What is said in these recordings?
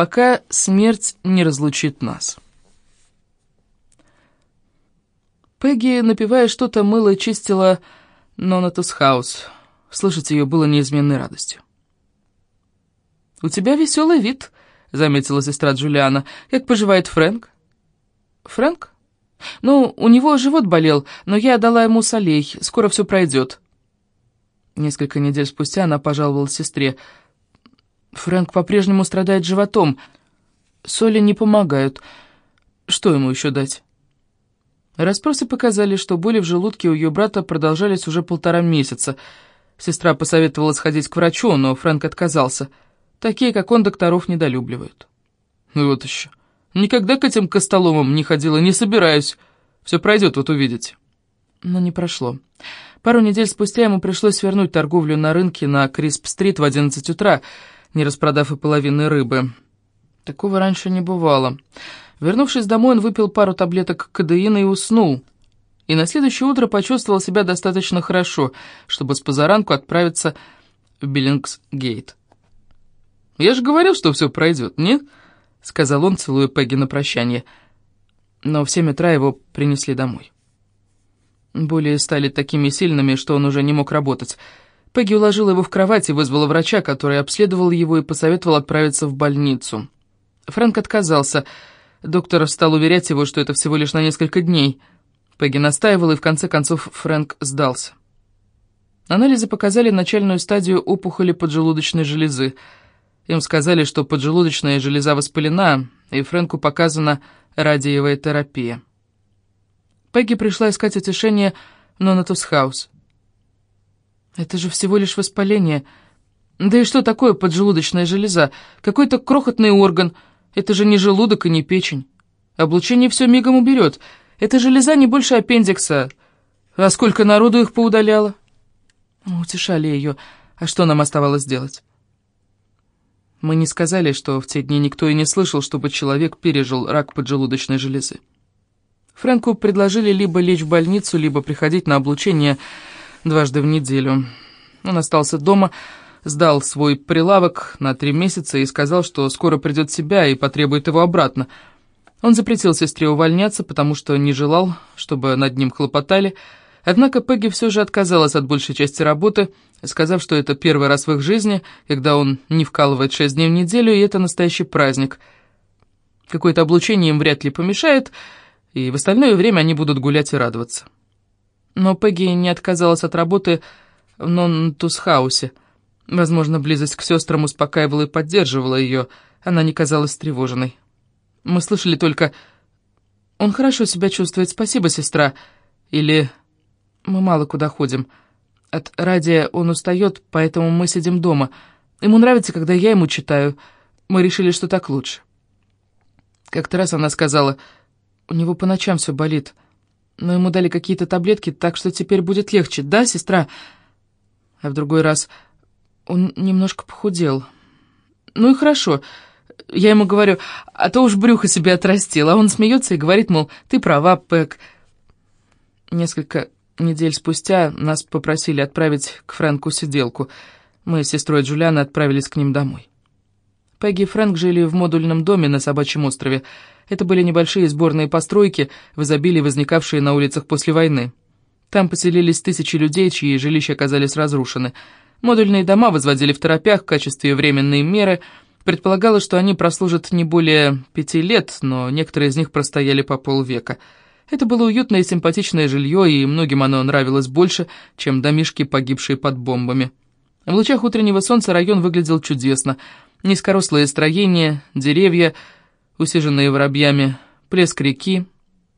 пока смерть не разлучит нас. Пегги, напивая что-то, мыло чистила Нонатус Хаус. Слышать ее было неизменной радостью. «У тебя веселый вид», — заметила сестра Джулиана. «Как поживает Фрэнк?» «Фрэнк? Ну, у него живот болел, но я дала ему солей. Скоро все пройдет». Несколько недель спустя она пожаловала сестре. «Фрэнк по-прежнему страдает животом. Соли не помогают. Что ему еще дать?» Расспросы показали, что боли в желудке у ее брата продолжались уже полтора месяца. Сестра посоветовала сходить к врачу, но Фрэнк отказался. Такие, как он, докторов недолюбливают. Ну вот еще. Никогда к этим костоломам не ходила, не собираюсь. Все пройдет, вот увидите. Но не прошло. Пару недель спустя ему пришлось вернуть торговлю на рынке на Крисп-стрит в 11 утра, не распродав и половины рыбы. Такого раньше не бывало. Вернувшись домой, он выпил пару таблеток кадеина и уснул. И на следующее утро почувствовал себя достаточно хорошо, чтобы с позаранку отправиться в Биллингсгейт. «Я же говорил, что все пройдет, нет?» — сказал он, целуя Пегги на прощание. Но в семь утра его принесли домой. Боли стали такими сильными, что он уже не мог работать. Пегги уложила его в кровать и вызвала врача, который обследовал его и посоветовал отправиться в больницу. Фрэнк отказался. Доктор стал уверять его, что это всего лишь на несколько дней. Пегги настаивала, и в конце концов Фрэнк сдался. Анализы показали начальную стадию опухоли поджелудочной железы. Им сказали, что поджелудочная железа воспалена, и Фрэнку показана радиевая терапия. Пегги пришла искать утешение в Нонатус Хаус. «Это же всего лишь воспаление. Да и что такое поджелудочная железа? Какой-то крохотный орган. Это же не желудок и не печень. Облучение все мигом уберет. Эта железа не больше аппендикса. А сколько народу их поудаляло?» Утешали ее. А что нам оставалось делать? Мы не сказали, что в те дни никто и не слышал, чтобы человек пережил рак поджелудочной железы. Фрэнку предложили либо лечь в больницу, либо приходить на облучение дважды в неделю. Он остался дома, сдал свой прилавок на три месяца и сказал, что скоро придет себя и потребует его обратно. Он запретил сестре увольняться, потому что не желал, чтобы над ним хлопотали, Однако Пегги все же отказалась от большей части работы, сказав, что это первый раз в их жизни, когда он не вкалывает шесть дней в неделю, и это настоящий праздник. Какое-то облучение им вряд ли помешает, и в остальное время они будут гулять и радоваться. Но Пегги не отказалась от работы в Нонтусхаусе. Возможно, близость к сестрам успокаивала и поддерживала ее, она не казалась тревоженной. Мы слышали только «Он хорошо себя чувствует, спасибо, сестра», или «Мы мало куда ходим. От радия он устает, поэтому мы сидим дома. Ему нравится, когда я ему читаю. Мы решили, что так лучше». Как-то раз она сказала, у него по ночам все болит, но ему дали какие-то таблетки, так что теперь будет легче, да, сестра? А в другой раз он немножко похудел. Ну и хорошо. Я ему говорю, а то уж брюхо себе отрастил, а он смеется и говорит, мол, ты права, Пэк. Несколько недель спустя нас попросили отправить к Фрэнку сиделку. Мы с сестрой Джулианой отправились к ним домой. Пегги и Фрэнк жили в модульном доме на Собачьем острове. Это были небольшие сборные постройки, в изобилии возникавшие на улицах после войны. Там поселились тысячи людей, чьи жилища оказались разрушены. Модульные дома возводили в торопях в качестве временной меры. Предполагалось, что они прослужат не более пяти лет, но некоторые из них простояли по полвека. Это было уютное и симпатичное жилье, и многим оно нравилось больше, чем домишки, погибшие под бомбами. В лучах утреннего солнца район выглядел чудесно – Низкорослые строения, деревья, усиженные воробьями, плеск реки.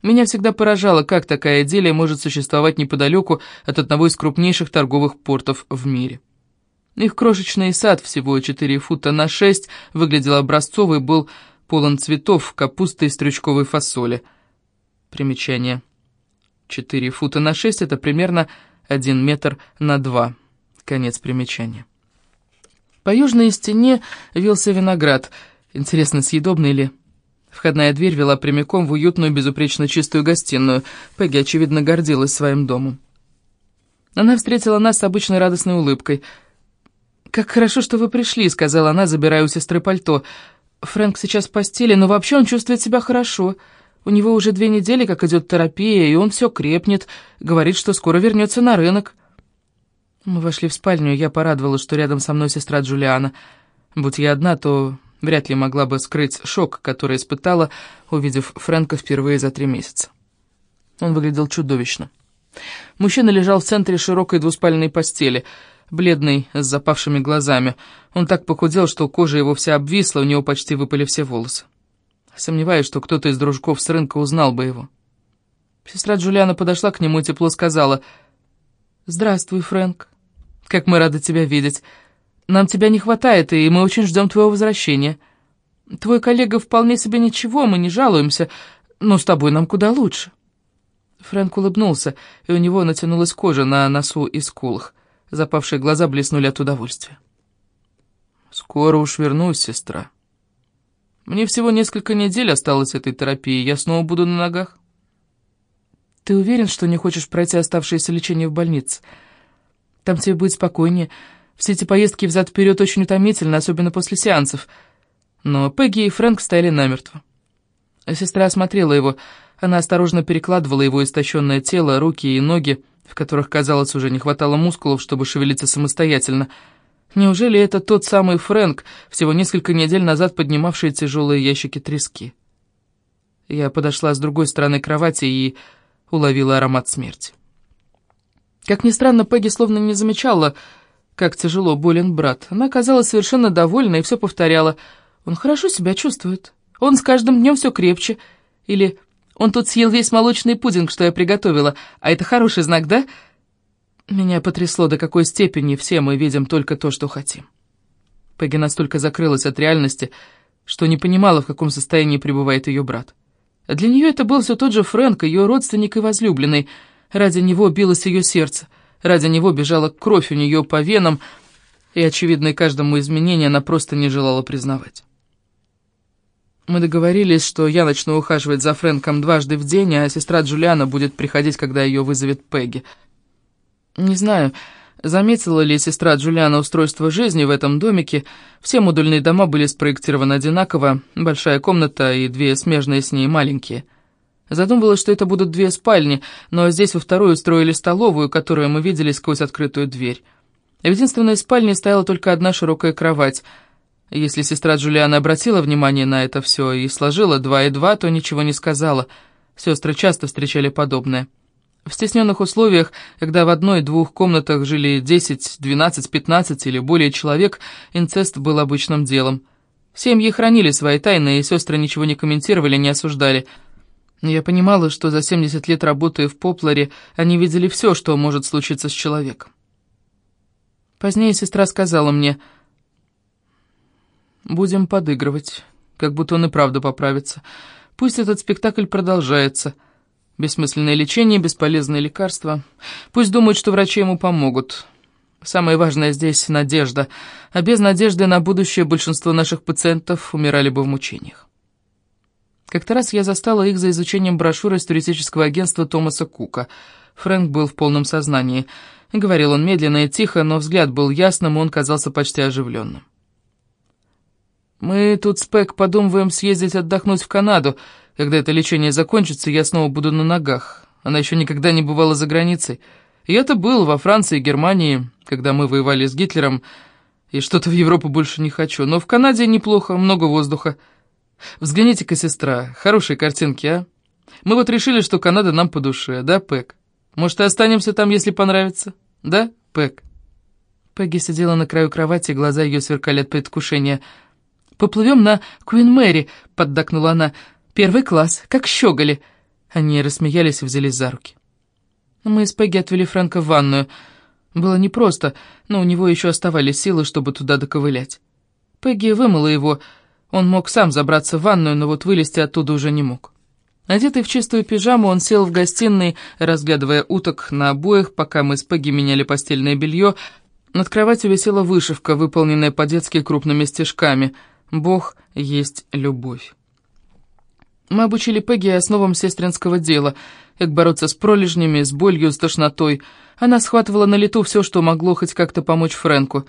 Меня всегда поражало, как такая идиллия может существовать неподалеку от одного из крупнейших торговых портов в мире. Их крошечный сад, всего 4 фута на 6, выглядел образцовый, был полон цветов, капусты и стрючковой фасоли. Примечание. 4 фута на 6 — это примерно 1 метр на 2. Конец примечания. По южной стене вился виноград. Интересно, съедобный ли? Входная дверь вела прямиком в уютную, безупречно чистую гостиную. Пегги, очевидно, гордилась своим домом. Она встретила нас с обычной радостной улыбкой. «Как хорошо, что вы пришли», — сказала она, забирая у сестры пальто. Фрэнк сейчас в постели, но вообще он чувствует себя хорошо. У него уже две недели, как идет терапия, и он все крепнет, говорит, что скоро вернется на рынок. Мы вошли в спальню, и я порадовалась, что рядом со мной сестра Джулиана. Будь я одна, то вряд ли могла бы скрыть шок, который испытала, увидев Фрэнка впервые за три месяца. Он выглядел чудовищно. Мужчина лежал в центре широкой двуспальной постели, бледный, с запавшими глазами. Он так похудел, что кожа его вся обвисла, у него почти выпали все волосы. Сомневаюсь, что кто-то из дружков с рынка узнал бы его. Сестра Джулиана подошла к нему и тепло сказала, «Здравствуй, Фрэнк. Как мы рады тебя видеть. Нам тебя не хватает, и мы очень ждем твоего возвращения. Твой коллега вполне себе ничего, мы не жалуемся, но с тобой нам куда лучше». Фрэнк улыбнулся, и у него натянулась кожа на носу и скулах. Запавшие глаза блеснули от удовольствия. «Скоро уж вернусь, сестра. Мне всего несколько недель осталось этой терапии, я снова буду на ногах». «Ты уверен, что не хочешь пройти оставшееся лечение в больнице? Там тебе будет спокойнее. Все эти поездки взад-вперед очень утомительны, особенно после сеансов». Но Пегги и Фрэнк стояли намертво. Сестра осмотрела его, она осторожно перекладывала его истощенное тело, руки и ноги, в которых, казалось, уже не хватало мускулов, чтобы шевелиться самостоятельно. Неужели это тот самый Фрэнк, всего несколько недель назад поднимавший тяжелые ящики трески? Я подошла с другой стороны кровати и уловила аромат смерти. Как ни странно, Пегги словно не замечала, как тяжело болен брат. Она казалась совершенно довольна и все повторяла. «Он хорошо себя чувствует. Он с каждым днем все крепче». Или он тут съел весь молочный пудинг, что я приготовила, а это хороший знак, да? Меня потрясло, до какой степени все мы видим только то, что хотим. Пегги настолько закрылась от реальности, что не понимала, в каком состоянии пребывает ее брат. Для нее это был все тот же Фрэнк, ее родственник и возлюбленный. Ради него билось ее сердце, ради него бежала кровь у нее по венам, и, очевидно, каждому изменению она просто не желала признавать. Мы договорились, что я начну ухаживать за Фрэнком дважды в день, а сестра Джулиана будет приходить, когда ее вызовет Пегги. Не знаю, заметила ли сестра Джулиана устройство жизни в этом домике. Все модульные дома были спроектированы одинаково, большая комната и две смежные с ней маленькие. Задумывалась, что это будут две спальни, но здесь во вторую устроили столовую, которую мы видели сквозь открытую дверь. В единственной спальне стояла только одна широкая кровать — если сестра Джулиана обратила внимание на это все и сложила два и два, то ничего не сказала. Сестры часто встречали подобное. В стесненных условиях, когда в одной-двух комнатах жили 10, 12, 15 или более человек, инцест был обычным делом. Семьи хранили свои тайны, и сестры ничего не комментировали, не осуждали. Я понимала, что за 70 лет работы в Попларе они видели все, что может случиться с человеком. Позднее сестра сказала мне... Будем подыгрывать, как будто он и правда поправится. Пусть этот спектакль продолжается. Бессмысленное лечение, бесполезные лекарства. Пусть думают, что врачи ему помогут. Самое важное здесь — надежда. А без надежды на будущее большинство наших пациентов умирали бы в мучениях. Как-то раз я застала их за изучением брошюры из туристического агентства Томаса Кука. Фрэнк был в полном сознании. Говорил он медленно и тихо, но взгляд был ясным, и он казался почти оживленным. Мы тут с Пэк подумываем съездить отдохнуть в Канаду. Когда это лечение закончится, я снова буду на ногах. Она еще никогда не бывала за границей. Я-то был во Франции и Германии, когда мы воевали с Гитлером, и что-то в Европу больше не хочу. Но в Канаде неплохо, много воздуха. Взгляните-ка, сестра, хорошие картинки, а? Мы вот решили, что Канада нам по душе, да, Пэк? Может, и останемся там, если понравится? Да, Пэк?» Пегги сидела на краю кровати, глаза ее сверкали от предвкушения – Поплывем на Куин Мэри», — поддакнула она. «Первый класс, как щеголи». Они рассмеялись и взялись за руки. Мы с Пегги отвели Фрэнка в ванную. Было непросто, но у него еще оставались силы, чтобы туда доковылять. Пегги вымыла его. Он мог сам забраться в ванную, но вот вылезти оттуда уже не мог. Одетый в чистую пижаму, он сел в гостиной, разглядывая уток на обоих, пока мы с Пегги меняли постельное белье. Над кроватью висела вышивка, выполненная по-детски крупными стежками — Бог есть любовь. Мы обучили Пегги основам сестринского дела, как бороться с пролежнями, с болью, с тошнотой. Она схватывала на лету все, что могло хоть как-то помочь Фрэнку.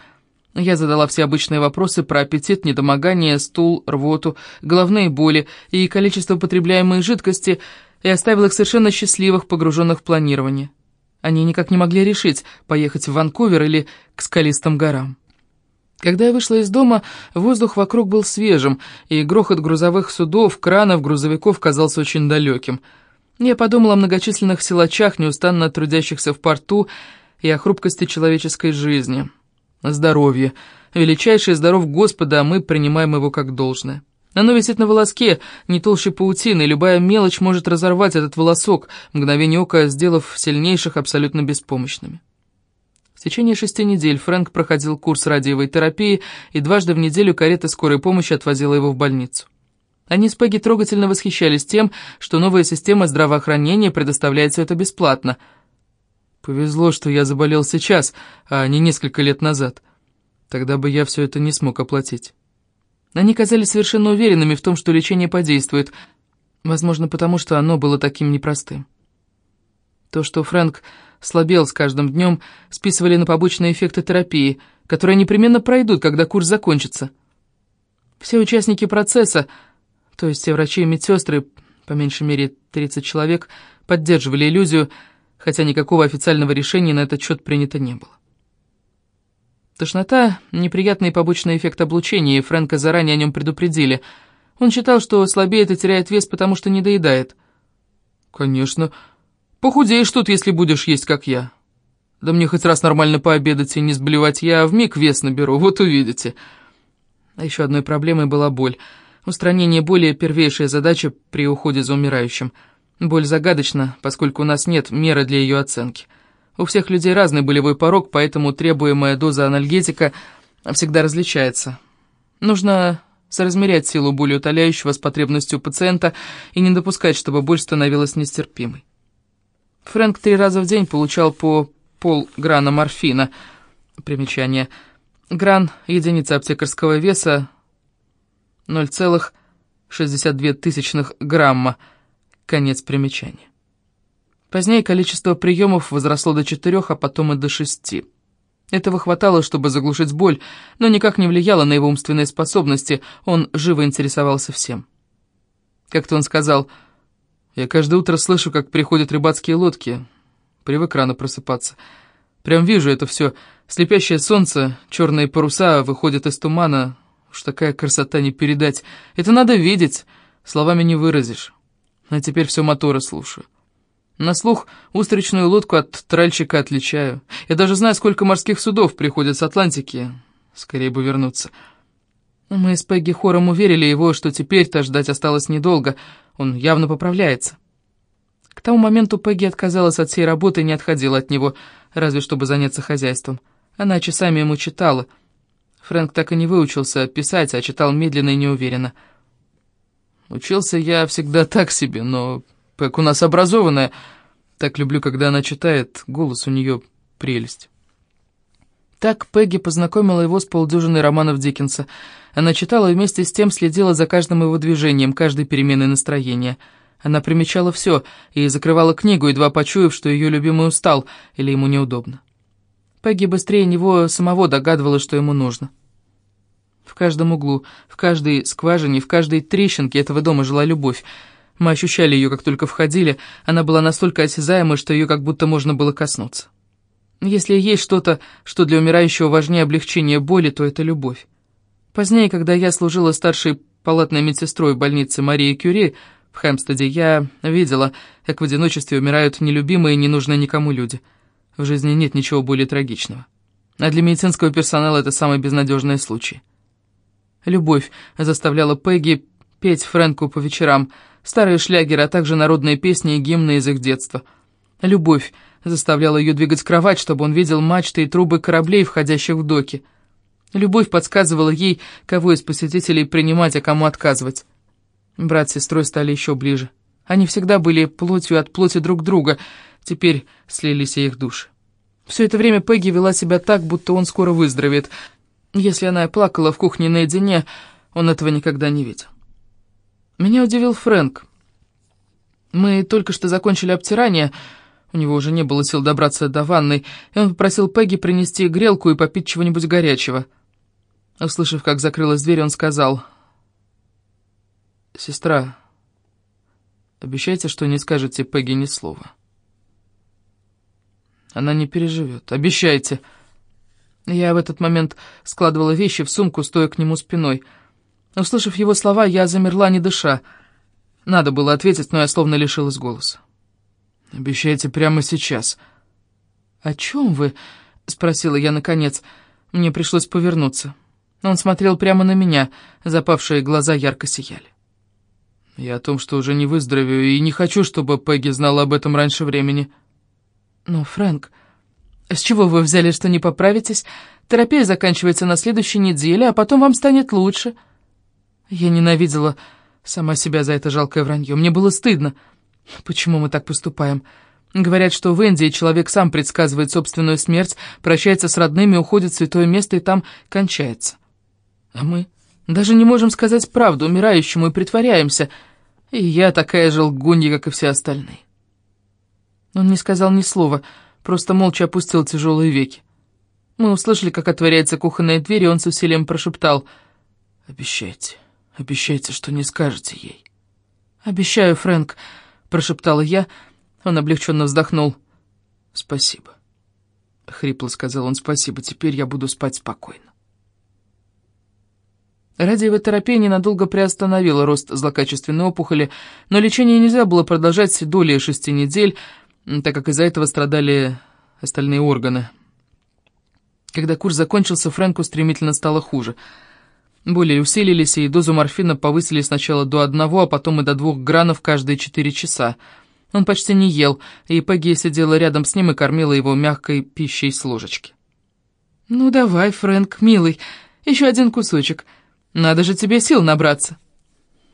Я задала все обычные вопросы про аппетит, недомогание, стул, рвоту, головные боли и количество потребляемой жидкости, и оставила их совершенно счастливых, погруженных в планирование. Они никак не могли решить, поехать в Ванкувер или к скалистым горам. Когда я вышла из дома, воздух вокруг был свежим, и грохот грузовых судов, кранов, грузовиков казался очень далеким. Я подумала о многочисленных силачах, неустанно трудящихся в порту, и о хрупкости человеческой жизни. Здоровье. Величайший здоров Господа, а мы принимаем его как должное. Оно висит на волоске, не толще паутины, и любая мелочь может разорвать этот волосок, мгновение ока сделав сильнейших абсолютно беспомощными. В течение шести недель Фрэнк проходил курс радиовой терапии, и дважды в неделю карета скорой помощи отвозила его в больницу. Они с Пегги трогательно восхищались тем, что новая система здравоохранения предоставляет все это бесплатно. «Повезло, что я заболел сейчас, а не несколько лет назад. Тогда бы я все это не смог оплатить». Они казались совершенно уверенными в том, что лечение подействует, возможно, потому что оно было таким непростым. То, что Фрэнк слабел с каждым днем, списывали на побочные эффекты терапии, которые непременно пройдут, когда курс закончится. Все участники процесса, то есть все врачи и медсестры, по меньшей мере 30 человек, поддерживали иллюзию, хотя никакого официального решения на этот счет принято не было. Тошнота — неприятный побочный эффект облучения, и Фрэнка заранее о нем предупредили. Он считал, что слабеет и теряет вес, потому что не доедает. «Конечно», Похудеешь тут, если будешь есть, как я. Да мне хоть раз нормально пообедать и не сблевать, я вмиг вес наберу, вот увидите. А еще одной проблемой была боль. Устранение боли — первейшая задача при уходе за умирающим. Боль загадочна, поскольку у нас нет меры для ее оценки. У всех людей разный болевой порог, поэтому требуемая доза анальгетика всегда различается. Нужно соразмерять силу боли утоляющего с потребностью пациента и не допускать, чтобы боль становилась нестерпимой. Фрэнк три раза в день получал по полграна морфина. Примечание. Гран — единица аптекарского веса 0,62 грамма. Конец примечания. Позднее количество приемов возросло до четырех, а потом и до шести. Этого хватало, чтобы заглушить боль, но никак не влияло на его умственные способности, он живо интересовался всем. Как-то он сказал... Я каждое утро слышу, как приходят рыбацкие лодки. Привык рано просыпаться. Прям вижу это все. Слепящее солнце, черные паруса выходят из тумана. Уж такая красота не передать. Это надо видеть, словами не выразишь. А теперь все моторы слушаю. На слух устричную лодку от тральщика отличаю. Я даже знаю, сколько морских судов приходят с Атлантики. Скорее бы вернуться. Мы с Пегги хором уверили его, что теперь-то ждать осталось недолго, он явно поправляется. К тому моменту Пегги отказалась от всей работы и не отходила от него, разве чтобы заняться хозяйством. Она часами ему читала. Фрэнк так и не выучился писать, а читал медленно и неуверенно. Учился я всегда так себе, но Пэг у нас образованная. Так люблю, когда она читает, голос у нее прелесть. Так Пегги познакомила его с полдюжиной романов Диккенса. Она читала и вместе с тем следила за каждым его движением, каждой переменой настроения. Она примечала все и закрывала книгу, едва почуяв, что ее любимый устал или ему неудобно. Пегги быстрее него самого догадывалась, что ему нужно. В каждом углу, в каждой скважине, в каждой трещинке этого дома жила любовь. Мы ощущали ее, как только входили, она была настолько осязаемой, что ее как будто можно было коснуться. Если есть что-то, что для умирающего важнее облегчения боли, то это любовь. Позднее, когда я служила старшей палатной медсестрой в больнице Марии Кюри в Хэмстеде, я видела, как в одиночестве умирают нелюбимые и ненужные никому люди. В жизни нет ничего более трагичного. А для медицинского персонала это самый безнадежный случай. Любовь заставляла Пегги петь Фрэнку по вечерам, старые шлягеры, а также народные песни и гимны из их детства. Любовь заставляла ее двигать кровать, чтобы он видел мачты и трубы кораблей, входящих в доки. Любовь подсказывала ей, кого из посетителей принимать, а кому отказывать. Брат с сестрой стали еще ближе. Они всегда были плотью от плоти друг друга, теперь слились и их души. Все это время Пегги вела себя так, будто он скоро выздоровеет. Если она и плакала в кухне наедине, он этого никогда не видел. Меня удивил Фрэнк. Мы только что закончили обтирание, у него уже не было сил добраться до ванной, и он попросил Пегги принести грелку и попить чего-нибудь горячего. Услышав, как закрылась дверь, он сказал... «Сестра, обещайте, что не скажете Пегги ни слова». «Она не переживет. Обещайте». Я в этот момент складывала вещи в сумку, стоя к нему спиной. Услышав его слова, я замерла, не дыша. Надо было ответить, но я словно лишилась голоса. «Обещайте прямо сейчас». «О чем вы?» — спросила я наконец. Мне пришлось повернуться. Он смотрел прямо на меня, запавшие глаза ярко сияли. «Я о том, что уже не выздоровею, и не хочу, чтобы Пегги знала об этом раньше времени». «Но, Фрэнк, с чего вы взяли, что не поправитесь? Терапия заканчивается на следующей неделе, а потом вам станет лучше». Я ненавидела сама себя за это жалкое вранье. Мне было стыдно. Почему мы так поступаем?» Говорят, что в Индии человек сам предсказывает собственную смерть, прощается с родными, уходит в святое место и там кончается. А мы даже не можем сказать правду умирающему и притворяемся. И я такая же лгунья, как и все остальные. Он не сказал ни слова, просто молча опустил тяжелые веки. Мы услышали, как отворяется кухонная дверь, и он с усилием прошептал «Обещайте, обещайте, что не скажете ей». «Обещаю, Фрэнк», — прошептала я, — он облегченно вздохнул. «Спасибо», — хрипло сказал он, — «спасибо, теперь я буду спать спокойно». Радиотерапия ненадолго приостановила рост злокачественной опухоли, но лечение нельзя было продолжать долей шести недель, так как из-за этого страдали остальные органы. Когда курс закончился, Фрэнку стремительно стало хуже. Боли усилились, и дозу морфина повысили сначала до одного, а потом и до двух гранов каждые четыре часа — он почти не ел, и Пегги сидела рядом с ним и кормила его мягкой пищей с ложечки. «Ну давай, Фрэнк, милый, еще один кусочек. Надо же тебе сил набраться».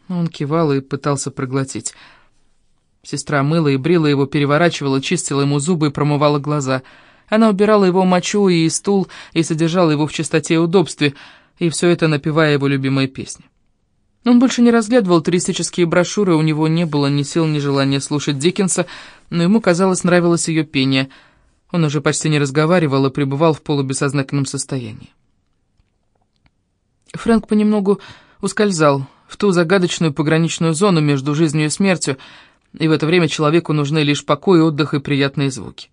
Он кивал и пытался проглотить. Сестра мыла и брила его, переворачивала, чистила ему зубы и промывала глаза. Она убирала его мочу и стул и содержала его в чистоте и удобстве, и все это напевая его любимые песни. Он больше не разглядывал туристические брошюры, у него не было ни сил, ни желания слушать Диккенса, но ему, казалось, нравилось ее пение. Он уже почти не разговаривал и пребывал в полубессознательном состоянии. Фрэнк понемногу ускользал в ту загадочную пограничную зону между жизнью и смертью, и в это время человеку нужны лишь покой, отдых и приятные звуки.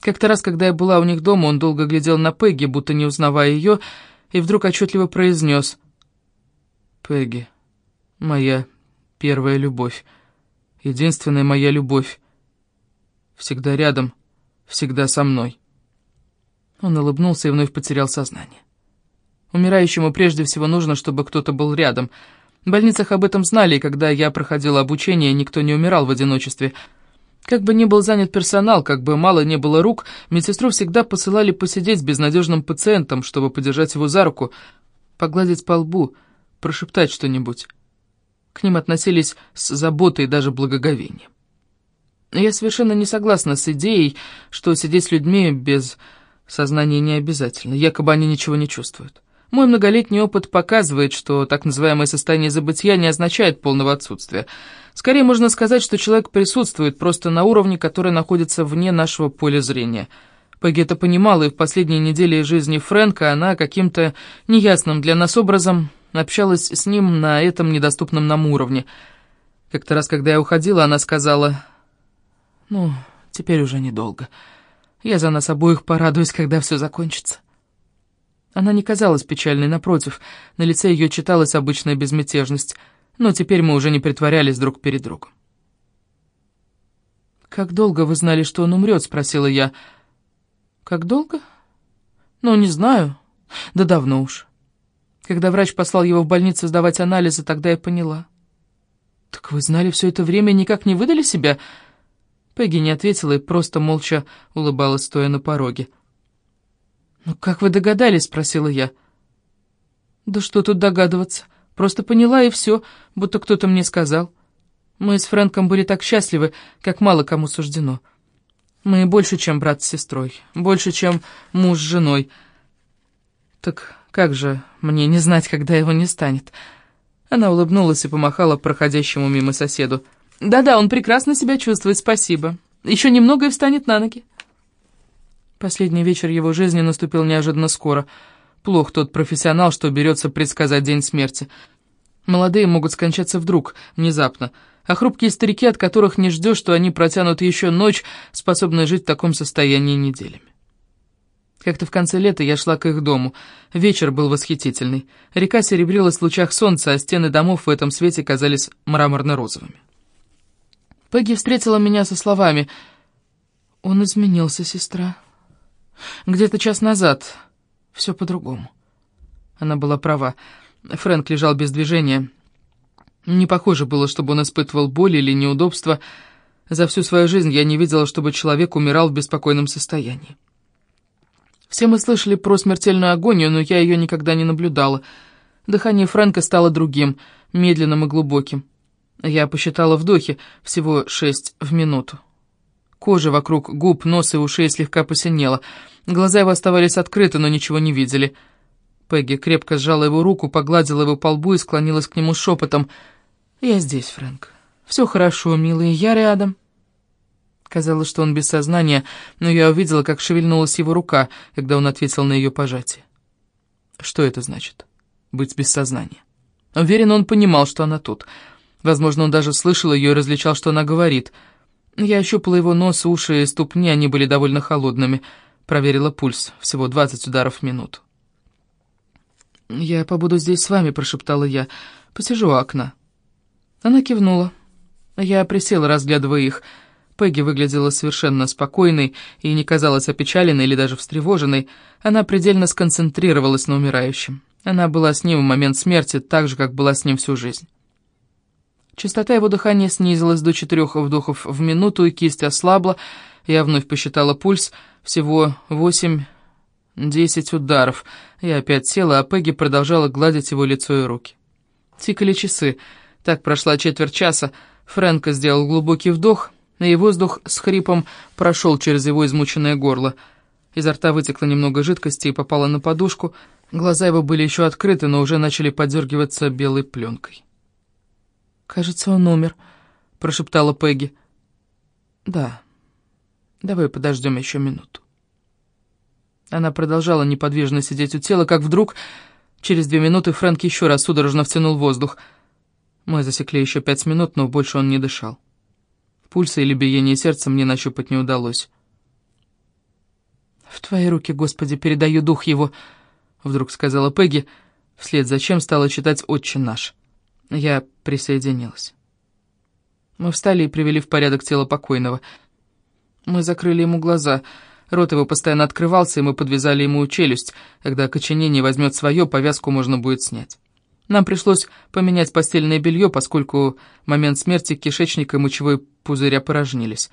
Как-то раз, когда я была у них дома, он долго глядел на Пегги, будто не узнавая ее, и вдруг отчетливо произнес «Пегги». Моя первая любовь. Единственная моя любовь. Всегда рядом, всегда со мной. Он улыбнулся и вновь потерял сознание. Умирающему прежде всего нужно, чтобы кто-то был рядом. В больницах об этом знали, и когда я проходила обучение, никто не умирал в одиночестве. Как бы ни был занят персонал, как бы мало не было рук, медсестру всегда посылали посидеть с безнадежным пациентом, чтобы подержать его за руку, погладить по лбу, прошептать что-нибудь. К ним относились с заботой и даже благоговением. Я совершенно не согласна с идеей, что сидеть с людьми без сознания не обязательно, якобы они ничего не чувствуют. Мой многолетний опыт показывает, что так называемое состояние забытия не означает полного отсутствия. Скорее можно сказать, что человек присутствует просто на уровне, который находится вне нашего поля зрения. Пегги это понимала, и в последние недели жизни Фрэнка она каким-то неясным для нас образом общалась с ним на этом недоступном нам уровне. Как-то раз, когда я уходила, она сказала, «Ну, теперь уже недолго. Я за нас обоих порадуюсь, когда все закончится». Она не казалась печальной, напротив, на лице ее читалась обычная безмятежность, но теперь мы уже не притворялись друг перед другом. «Как долго вы знали, что он умрет?» — спросила я. «Как долго?» «Ну, не знаю. Да давно уж. Когда врач послал его в больницу сдавать анализы, тогда я поняла. «Так вы знали все это время никак не выдали себя?» Пегги не ответила и просто молча улыбалась, стоя на пороге. «Ну как вы догадались?» — спросила я. «Да что тут догадываться? Просто поняла и все, будто кто-то мне сказал. Мы с Фрэнком были так счастливы, как мало кому суждено. Мы больше, чем брат с сестрой, больше, чем муж с женой. Так как же мне не знать, когда его не станет?» Она улыбнулась и помахала проходящему мимо соседу. «Да-да, он прекрасно себя чувствует, спасибо. Еще немного и встанет на ноги». Последний вечер его жизни наступил неожиданно скоро. плох тот профессионал, что берется предсказать день смерти. Молодые могут скончаться вдруг, внезапно, а хрупкие старики, от которых не ждешь, что они протянут еще ночь, способны жить в таком состоянии неделями. Как-то в конце лета я шла к их дому. Вечер был восхитительный. Река серебрилась в лучах солнца, а стены домов в этом свете казались мраморно-розовыми. Пегги встретила меня со словами «Он изменился, сестра». Где-то час назад все по-другому. Она была права. Фрэнк лежал без движения. Не похоже было, чтобы он испытывал боль или неудобства. За всю свою жизнь я не видела, чтобы человек умирал в беспокойном состоянии. Все мы слышали про смертельную агонию, но я ее никогда не наблюдала. Дыхание Фрэнка стало другим, медленным и глубоким. Я посчитала вдохи, всего шесть в минуту. Кожа вокруг губ, носа и ушей слегка посинела. Глаза его оставались открыты, но ничего не видели. Пегги крепко сжала его руку, погладила его по лбу и склонилась к нему шепотом. «Я здесь, Фрэнк. Все хорошо, милый, я рядом». Казалось, что он без сознания, но я увидела, как шевельнулась его рука, когда он ответил на ее пожатие. Что это значит? Быть без сознания. Уверен, он понимал, что она тут. Возможно, он даже слышал ее и различал, что она говорит. Я ощупала его нос, уши и ступни, они были довольно холодными. Проверила пульс, всего 20 ударов в минуту. «Я побуду здесь с вами», — прошептала я. «Посижу у окна». Она кивнула. Я присела, разглядывая их — Пегги выглядела совершенно спокойной и не казалась опечаленной или даже встревоженной. Она предельно сконцентрировалась на умирающем. Она была с ним в момент смерти, так же, как была с ним всю жизнь. Частота его дыхания снизилась до четырех вдохов в минуту, и кисть ослабла. Я вновь посчитала пульс. Всего восемь, десять ударов. Я опять села, а Пегги продолжала гладить его лицо и руки. Тикали часы. Так прошла четверть часа. Фрэнко сделал глубокий вдох — и воздух с хрипом прошел через его измученное горло. Изо рта вытекло немного жидкости и попало на подушку. Глаза его были еще открыты, но уже начали подергиваться белой пленкой. «Кажется, он умер», — прошептала Пегги. «Да. Давай подождем еще минуту». Она продолжала неподвижно сидеть у тела, как вдруг, через две минуты, Фрэнк еще раз судорожно втянул воздух. Мы засекли еще пять минут, но больше он не дышал. Пульса или биение сердца мне нащупать не удалось. «В твои руки, Господи, передаю дух его», — вдруг сказала Пегги, вслед за чем стала читать «Отче наш». Я присоединилась. Мы встали и привели в порядок тело покойного. Мы закрыли ему глаза, рот его постоянно открывался, и мы подвязали ему челюсть. Когда окоченение возьмет свое, повязку можно будет снять. Нам пришлось поменять постельное белье, поскольку в момент смерти кишечник и мочевой пузырь опорожнились.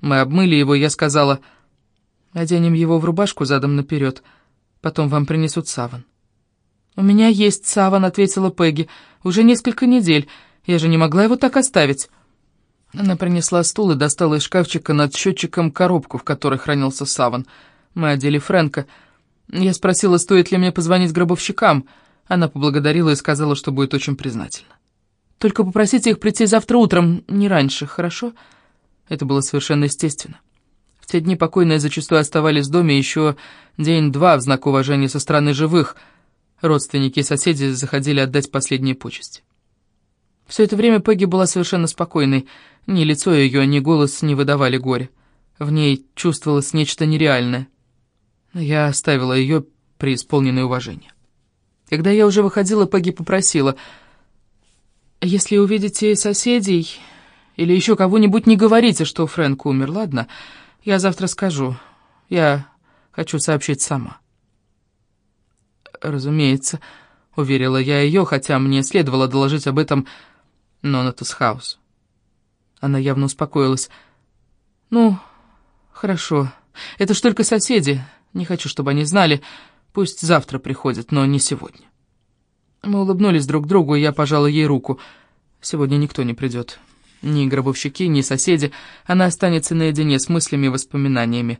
Мы обмыли его, и я сказала, оденем его в рубашку задом наперед, потом вам принесут саван. «У меня есть саван», — ответила Пегги, — «уже несколько недель, я же не могла его так оставить». Она принесла стул и достала из шкафчика над счетчиком коробку, в которой хранился саван. Мы одели Фрэнка. Я спросила, стоит ли мне позвонить гробовщикам — она поблагодарила и сказала, что будет очень признательна. «Только попросите их прийти завтра утром, не раньше, хорошо?» Это было совершенно естественно. В те дни покойные зачастую оставались в доме еще день-два в знак уважения со стороны живых. Родственники и соседи заходили отдать последние почести. Все это время Пегги была совершенно спокойной. Ни лицо ее, ни голос не выдавали горя. В ней чувствовалось нечто нереальное. Я оставила ее при исполненной уважении. Когда я уже выходила, Пегги попросила, «Если увидите соседей или еще кого-нибудь, не говорите, что Фрэнк умер, ладно? Я завтра скажу. Я хочу сообщить сама». «Разумеется», — уверила я ее, хотя мне следовало доложить об этом Нонатус Хаус. Она явно успокоилась. «Ну, хорошо. Это ж только соседи. Не хочу, чтобы они знали...» Пусть завтра приходят, но не сегодня. Мы улыбнулись друг другу, и я пожала ей руку. Сегодня никто не придет. Ни гробовщики, ни соседи. Она останется наедине с мыслями и воспоминаниями.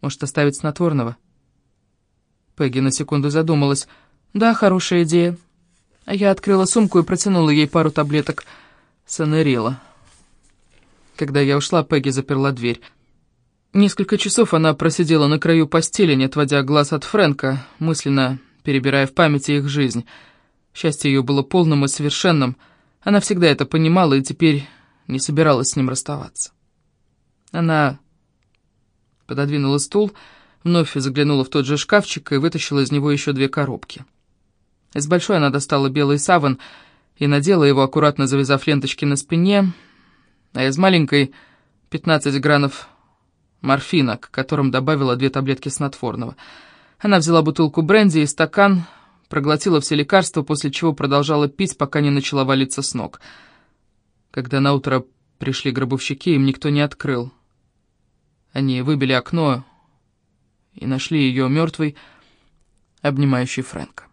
Может, оставить снотворного? Пегги на секунду задумалась. Да, хорошая идея. Я открыла сумку и протянула ей пару таблеток санерила. Когда я ушла, Пегги заперла дверь. Несколько часов она просидела на краю постели, не отводя глаз от Фрэнка, мысленно перебирая в памяти их жизнь. Счастье ее было полным и совершенным. Она всегда это понимала и теперь не собиралась с ним расставаться. Она пододвинула стул, вновь заглянула в тот же шкафчик и вытащила из него еще две коробки. Из большой она достала белый саван и надела его, аккуратно завязав ленточки на спине, а из маленькой 15 гранов морфина, к которым добавила две таблетки снотворного. Она взяла бутылку бренди и стакан, проглотила все лекарства, после чего продолжала пить, пока не начала валиться с ног. Когда на утро пришли гробовщики, им никто не открыл. Они выбили окно и нашли ее мертвой, обнимающей Фрэнка.